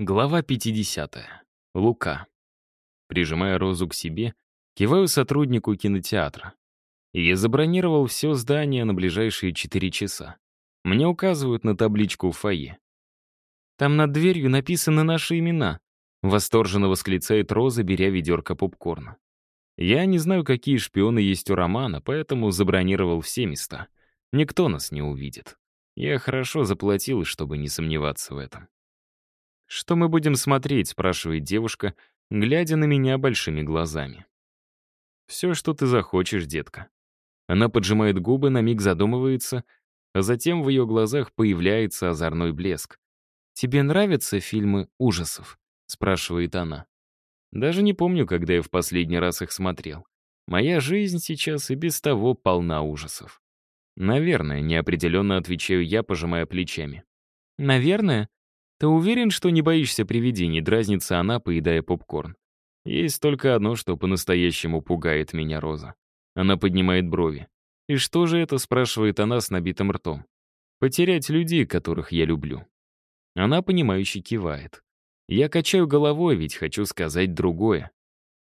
Глава 50. Лука. Прижимая Розу к себе, киваю сотруднику кинотеатра. Я забронировал все здание на ближайшие 4 часа. Мне указывают на табличку в фойе. «Там над дверью написаны наши имена», — восторженно восклицает Роза, беря ведерко попкорна. Я не знаю, какие шпионы есть у Романа, поэтому забронировал все места. Никто нас не увидит. Я хорошо заплатил, чтобы не сомневаться в этом. «Что мы будем смотреть?» — спрашивает девушка, глядя на меня большими глазами. «Все, что ты захочешь, детка». Она поджимает губы, на миг задумывается, а затем в ее глазах появляется озорной блеск. «Тебе нравятся фильмы ужасов?» — спрашивает она. Даже не помню, когда я в последний раз их смотрел. Моя жизнь сейчас и без того полна ужасов. Наверное, неопределенно отвечаю я, пожимая плечами. Наверное? «Ты уверен, что не боишься привидений?» — дразнится она, поедая попкорн. Есть только одно, что по-настоящему пугает меня Роза. Она поднимает брови. «И что же это?» — спрашивает она с набитым ртом. «Потерять людей, которых я люблю». Она, понимающе кивает. Я качаю головой, ведь хочу сказать другое.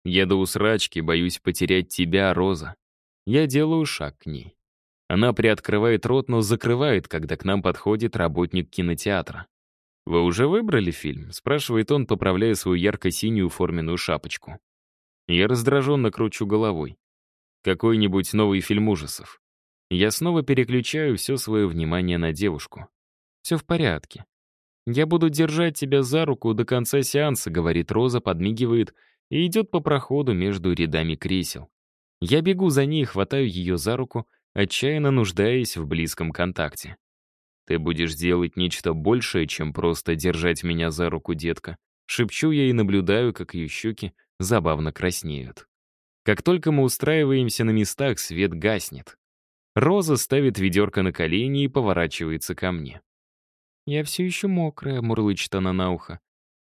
Я до усрачки боюсь потерять тебя, Роза. Я делаю шаг к ней. Она приоткрывает рот, но закрывает, когда к нам подходит работник кинотеатра. «Вы уже выбрали фильм?» — спрашивает он, поправляя свою ярко-синюю форменную шапочку. Я раздраженно кручу головой. Какой-нибудь новый фильм ужасов. Я снова переключаю все свое внимание на девушку. Все в порядке. «Я буду держать тебя за руку до конца сеанса», — говорит Роза, подмигивает и идет по проходу между рядами кресел. Я бегу за ней хватаю ее за руку, отчаянно нуждаясь в близком контакте. «Ты будешь делать нечто большее, чем просто держать меня за руку, детка». Шепчу я и наблюдаю, как ее щеки забавно краснеют. Как только мы устраиваемся на местах, свет гаснет. Роза ставит ведерко на колени и поворачивается ко мне. «Я все еще мокрая», — мурлычет она на ухо.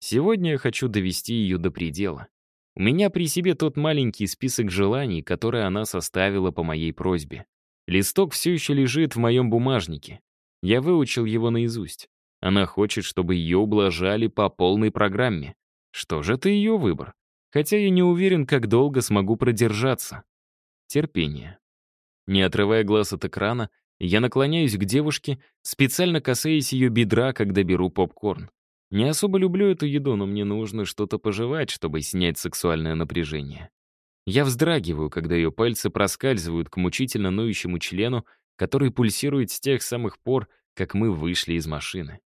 «Сегодня я хочу довести ее до предела. У меня при себе тот маленький список желаний, который она составила по моей просьбе. Листок все еще лежит в моем бумажнике. Я выучил его наизусть. Она хочет, чтобы ее ублажали по полной программе. Что же это ее выбор? Хотя я не уверен, как долго смогу продержаться. Терпение. Не отрывая глаз от экрана, я наклоняюсь к девушке, специально касаясь ее бедра, когда беру попкорн. Не особо люблю эту еду, но мне нужно что-то пожевать, чтобы снять сексуальное напряжение. Я вздрагиваю, когда ее пальцы проскальзывают к мучительно ноющему члену, который пульсирует с тех самых пор, как мы вышли из машины.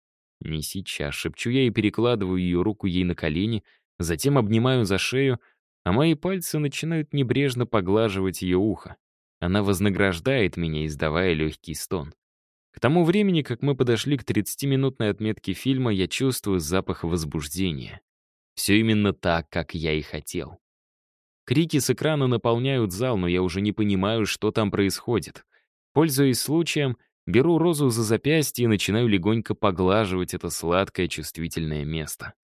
Не сейчас, шепчу я и перекладываю ее руку ей на колени, затем обнимаю за шею, а мои пальцы начинают небрежно поглаживать ее ухо. Она вознаграждает меня, издавая легкий стон. К тому времени, как мы подошли к 30-минутной отметке фильма, я чувствую запах возбуждения. Все именно так, как я и хотел. Крики с экрана наполняют зал, но я уже не понимаю, что там происходит. Пользуясь случаем, беру розу за запястье и начинаю легонько поглаживать это сладкое чувствительное место.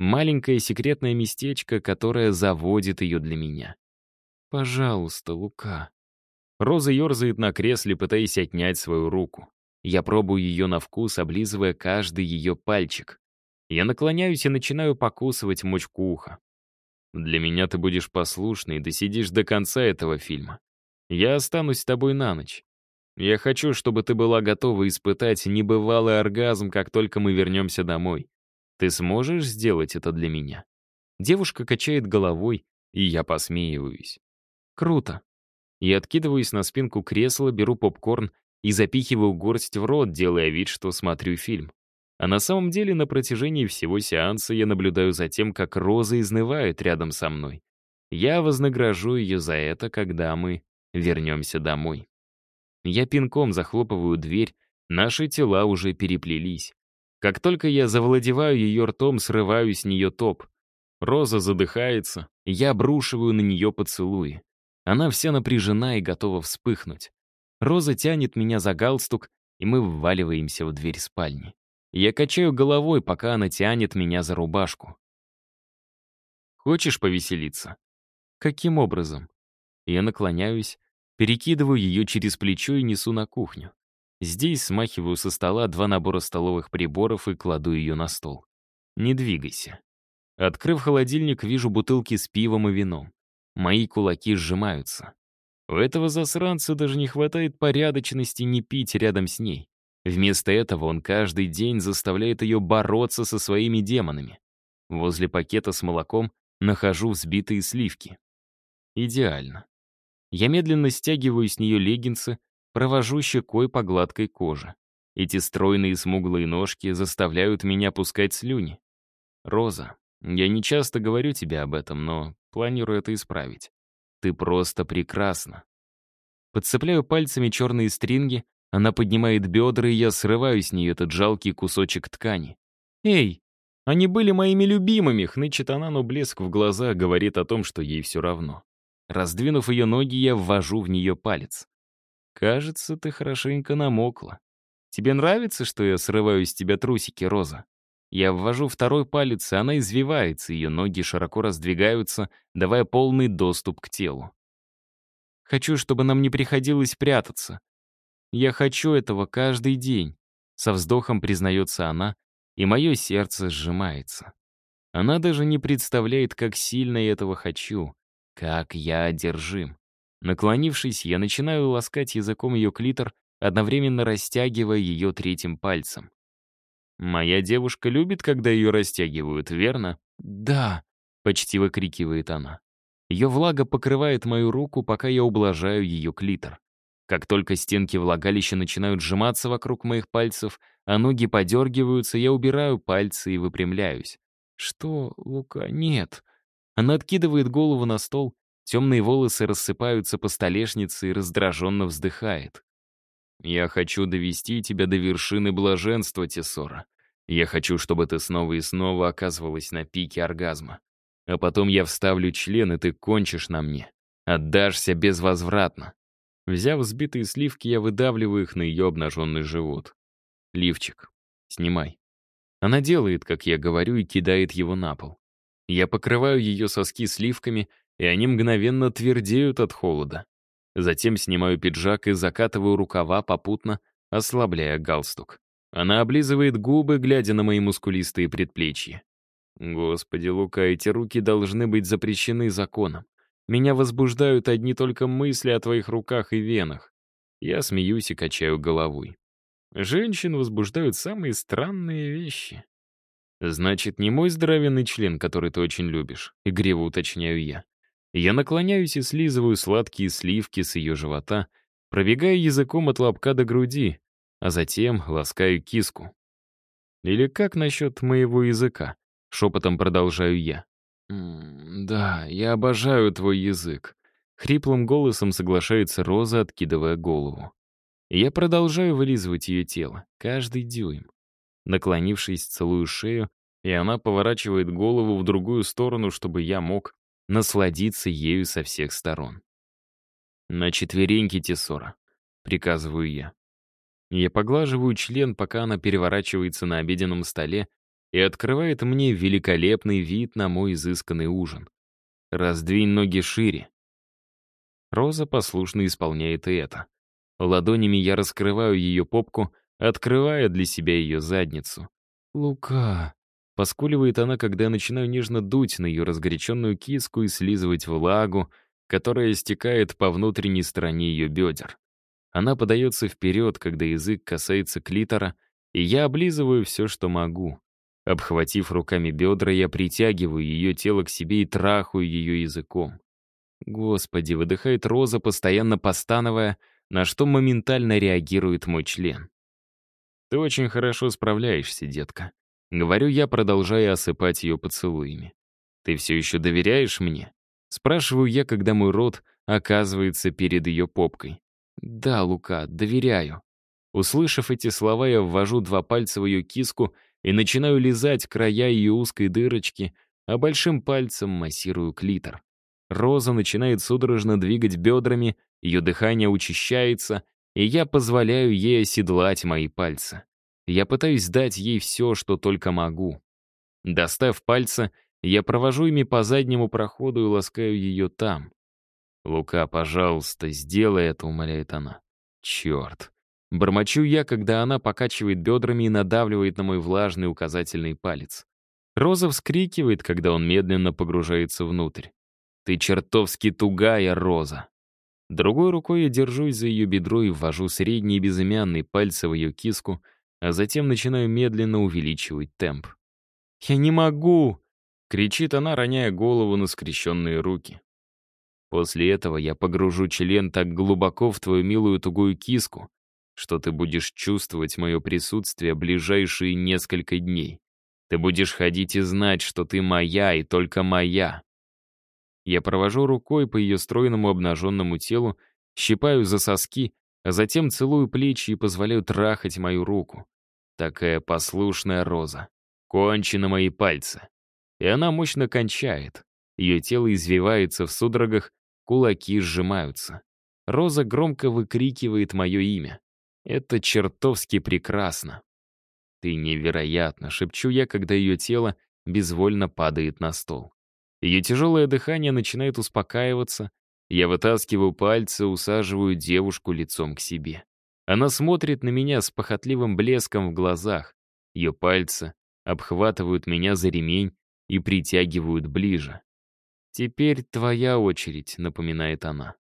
Маленькое секретное местечко, которое заводит ее для меня. «Пожалуйста, Лука». Роза ерзает на кресле, пытаясь отнять свою руку. Я пробую ее на вкус, облизывая каждый ее пальчик. Я наклоняюсь и начинаю покусывать мочку уха. Для меня ты будешь послушной и досидишь до конца этого фильма. Я останусь с тобой на ночь. Я хочу, чтобы ты была готова испытать небывалый оргазм, как только мы вернемся домой. Ты сможешь сделать это для меня?» Девушка качает головой, и я посмеиваюсь. «Круто». Я откидываюсь на спинку кресла, беру попкорн и запихиваю горсть в рот, делая вид, что смотрю фильм. А на самом деле на протяжении всего сеанса я наблюдаю за тем, как Роза изнывает рядом со мной. Я вознагражу ее за это, когда мы вернемся домой. Я пинком захлопываю дверь, наши тела уже переплелись. Как только я завладеваю ее ртом, срываю с нее топ. Роза задыхается, я обрушиваю на нее поцелуи. Она вся напряжена и готова вспыхнуть. Роза тянет меня за галстук, и мы вваливаемся в дверь спальни. Я качаю головой, пока она тянет меня за рубашку. «Хочешь повеселиться?» «Каким образом?» Я наклоняюсь, Перекидываю ее через плечо и несу на кухню. Здесь смахиваю со стола два набора столовых приборов и кладу ее на стол. Не двигайся. Открыв холодильник, вижу бутылки с пивом и вином. Мои кулаки сжимаются. У этого засранца даже не хватает порядочности не пить рядом с ней. Вместо этого он каждый день заставляет ее бороться со своими демонами. Возле пакета с молоком нахожу взбитые сливки. Идеально. Я медленно стягиваю с нее леггинсы, провожу щекой по гладкой коже. Эти стройные смуглые ножки заставляют меня пускать слюни. Роза, я не часто говорю тебе об этом, но планирую это исправить. Ты просто прекрасна. Подцепляю пальцами черные стринги, она поднимает бедра, и я срываю с нее этот жалкий кусочек ткани. «Эй, они были моими любимыми!» — хнычет она, но блеск в глазах говорит о том, что ей все равно. Раздвинув ее ноги, я ввожу в нее палец. «Кажется, ты хорошенько намокла. Тебе нравится, что я срываю из тебя трусики, Роза?» Я ввожу второй палец, и она извивается, ее ноги широко раздвигаются, давая полный доступ к телу. «Хочу, чтобы нам не приходилось прятаться. Я хочу этого каждый день», — со вздохом признается она, и мое сердце сжимается. Она даже не представляет, как сильно я этого хочу, как я одержим. Наклонившись, я начинаю ласкать языком ее клитор, одновременно растягивая ее третьим пальцем. «Моя девушка любит, когда ее растягивают, верно?» «Да», — почти выкрикивает она. Ее влага покрывает мою руку, пока я ублажаю ее клитор. Как только стенки влагалища начинают сжиматься вокруг моих пальцев, а ноги подергиваются, я убираю пальцы и выпрямляюсь. «Что, Лука, нет». Она откидывает голову на стол, темные волосы рассыпаются по столешнице и раздраженно вздыхает. «Я хочу довести тебя до вершины блаженства, Тесора. Я хочу, чтобы ты снова и снова оказывалась на пике оргазма. А потом я вставлю член, и ты кончишь на мне. Отдашься безвозвратно. Взяв сбитые сливки, я выдавливаю их на ее обнаженный живот. «Лифчик, снимай». Она делает, как я говорю, и кидает его на пол. Я покрываю ее соски сливками, и они мгновенно твердеют от холода. Затем снимаю пиджак и закатываю рукава, попутно ослабляя галстук. Она облизывает губы, глядя на мои мускулистые предплечья. Господи, Лука, эти руки должны быть запрещены законом. Меня возбуждают одни только мысли о твоих руках и венах. Я смеюсь и качаю головой. Женщин возбуждают самые странные вещи. Значит, не мой здоровенный член, который ты очень любишь, игриво уточняю я. Я наклоняюсь и слизываю сладкие сливки с ее живота, пробегая языком от лобка до груди, а затем ласкаю киску. Или как насчет моего языка? Шепотом продолжаю я. «Да, я обожаю твой язык», — хриплым голосом соглашается Роза, откидывая голову. Я продолжаю вылизывать ее тело, каждый дюйм. Наклонившись, целую шею, и она поворачивает голову в другую сторону, чтобы я мог насладиться ею со всех сторон. «На четвереньки, Тесора», — приказываю я. Я поглаживаю член, пока она переворачивается на обеденном столе, и открывает мне великолепный вид на мой изысканный ужин. «Раздвинь ноги шире». Роза послушно исполняет и это. Ладонями я раскрываю ее попку, открывая для себя ее задницу. «Лука!» — поскуливает она, когда я начинаю нежно дуть на ее разгоряченную киску и слизывать влагу, которая стекает по внутренней стороне ее бедер. Она подается вперед, когда язык касается клитора, и я облизываю все, что могу. Обхватив руками бедра, я притягиваю ее тело к себе и трахаю ее языком. Господи, выдыхает Роза, постоянно постановая, на что моментально реагирует мой член. Ты очень хорошо справляешься, детка. Говорю я, продолжая осыпать ее поцелуями. Ты все еще доверяешь мне? Спрашиваю я, когда мой рот оказывается перед ее попкой. Да, Лука, доверяю. Услышав эти слова, я ввожу два пальца в ее киску и начинаю лизать края ее узкой дырочки, а большим пальцем массирую клитор. Роза начинает судорожно двигать бедрами, ее дыхание учащается, и я позволяю ей оседлать мои пальцы. Я пытаюсь дать ей все, что только могу. Достав пальцы, я провожу ими по заднему проходу и ласкаю ее там. «Лука, пожалуйста, сделай это», — умоляет она. «Черт». Бормочу я, когда она покачивает бедрами и надавливает на мой влажный указательный палец. Роза вскрикивает, когда он медленно погружается внутрь. «Ты чертовски тугая, Роза!» Другой рукой я держусь за ее бедро и ввожу средний безымянный пальцы в ее киску, а затем начинаю медленно увеличивать темп. «Я не могу!» — кричит она, роняя голову на скрещенные руки. После этого я погружу член так глубоко в твою милую тугую киску, что ты будешь чувствовать мое присутствие ближайшие несколько дней. Ты будешь ходить и знать, что ты моя и только моя. Я провожу рукой по ее стройному обнаженному телу, щипаю за соски, а затем целую плечи и позволяю трахать мою руку. Такая послушная роза. Кончи на мои пальцы. И она мощно кончает. Ее тело извивается в судорогах, кулаки сжимаются. Роза громко выкрикивает мое имя. Это чертовски прекрасно. «Ты невероятно!» — шепчу я, когда ее тело безвольно падает на стол. Ее тяжелое дыхание начинает успокаиваться. Я вытаскиваю пальцы, усаживаю девушку лицом к себе. Она смотрит на меня с похотливым блеском в глазах. Ее пальцы обхватывают меня за ремень и притягивают ближе. «Теперь твоя очередь», — напоминает она.